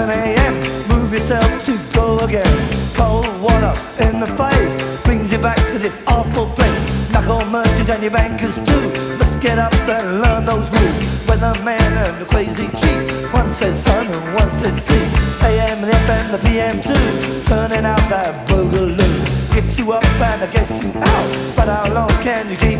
11 a.m. Move yourself to go again. Cold water in the face brings you back to this awful place. Knuckle merchants and your bankers too. Let's get up and learn those rules. Weatherman and the crazy chief. One says sun and one says sleep. AM, the FM, the PM too. Turning out that boogaloo. Get you up and I guess you out. But how long can you keep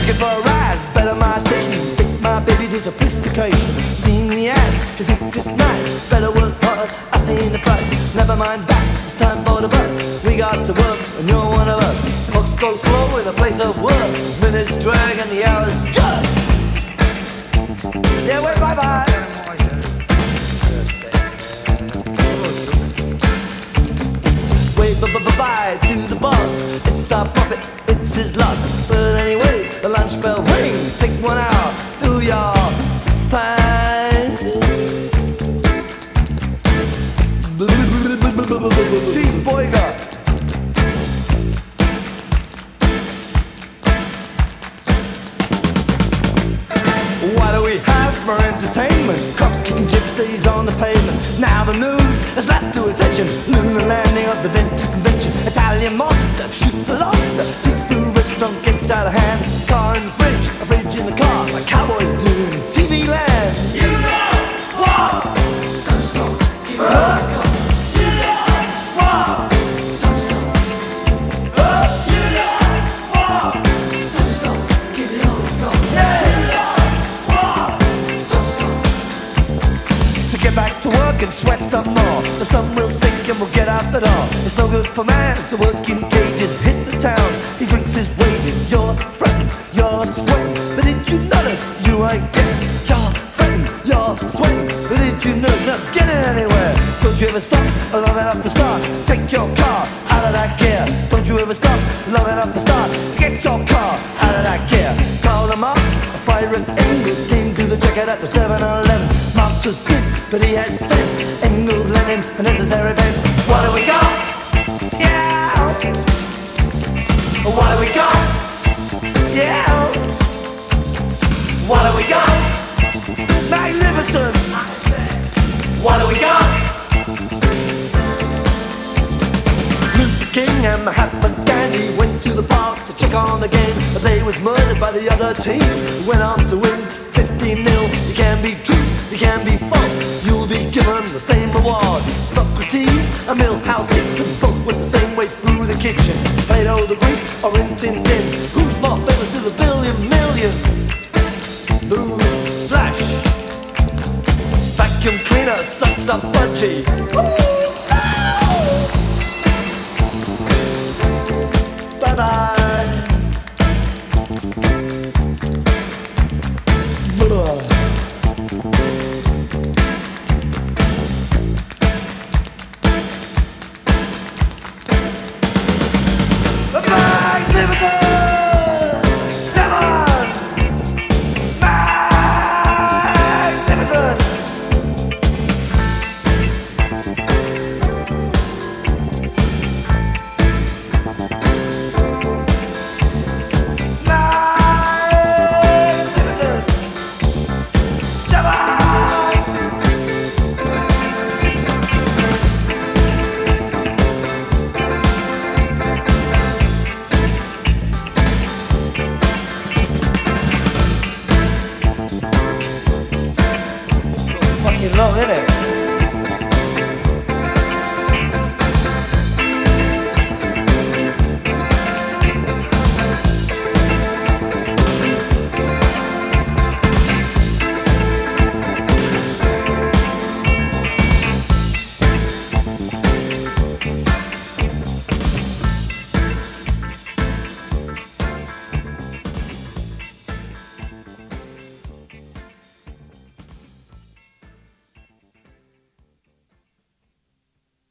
Working for a rise, better my station. Take my baby to sophistication. Seen the ads, cause it's, it's nice. Better work hard, I seen the price. Never mind that, it's time for the bus. We got to work, and you're one of us. Clocks go slow in a place of work. Minutes drag and the hours judge. Yeah, wait, bye bye. Bye to the boss. It's our profit, it's his loss. Boyga. What do we have for entertainment? Cops kicking gypsies on the pavement. Now the news has left to attention. Lunar landing and sweat some more. The sun will sink and we'll get out the door. It's no good for man to work in cages. Hit the town, he drinks his wages. You're fretting, you're sweating. But did you notice you ain't getting? You're fretting, you're sweating. But did you notice not getting anywhere? Don't you ever stop long enough to start? Take your car out of that gear. Don't you ever stop long enough to start? Get your car out of that gear. Call them up, a fire and Engels came to the jacket at the 7-Eleven. Marx was good, but he has sense. Engels, Lenin, the necessary bends. What do we got? Yeah. What do we got? Yeah. What do we got? Magnificent. What do we got? Luther King and Mahatma Gandhi went to the park to check on the game, but they was murdered by the other team. Went on to win 15 0 You can be true, you can be false. You'll be given the same reward. Socrates a and Milhouse Dixon both went the same way through the kitchen. Plato the Greek or Rin Tin Tin. Who's more famous to the billion millions? Who's Flash? Vacuum cleaner sucks up budgie. Bye bye.